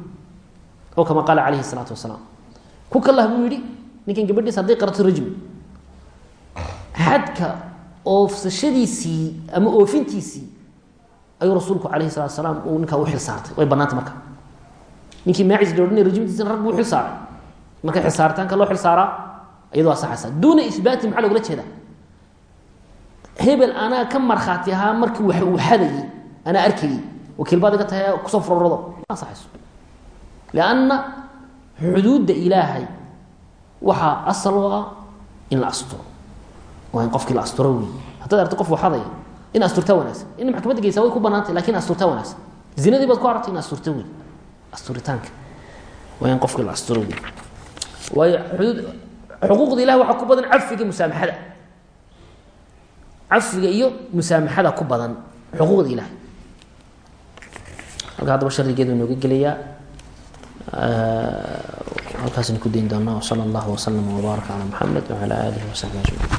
Oo kama qaala calayhi salaatu wasalaam. Ku kalah buu yihi ninkan gabadhiis hadday qarato rajmi. Xadka oofsashadiisii ama oofintiisii ayuu rasuulku alayhi salatu salaam uu ninkaa u xil saartay way banaantay marka. Ninkii maacis la odhanay rajmtiisina rag buu xil saaray marka xilsaaritaanka loo xil saaraa iyadoo asaxaysa duuna isbaati maxaa logala jeedaa? Hebel anaa ka markhaati ahaa markii wax uu xadayay anaa arkayay. Wakiil baad iga tahay ku soo furorado ma asaxayso lianna xuduudda ilaahay waxaa asal u ah in la asturo waa in qofkii la asturo wey haddaad qof waxadaya in asturtaa wanaagsan. In maxkamadda geysaa way ku banaantay laakiin asturtaa wanaagsan. Zinadii baad ku aragtay in asturta wey asturitaanka waa in qofkii la asturo wey waayo xuduud xuquuqda ilahi waxaa ku badan cafiga musaamaxada cafiga iyo musaamaxada ku badan xuquuqda ilahay halka haddaba shardigeedu inooga gelayaa. Halkaasaynu ku dayn doonaa. Wsala allahu waslama wbaaraka calaa muxamed wacala aalihi wasaxbi ajmaciin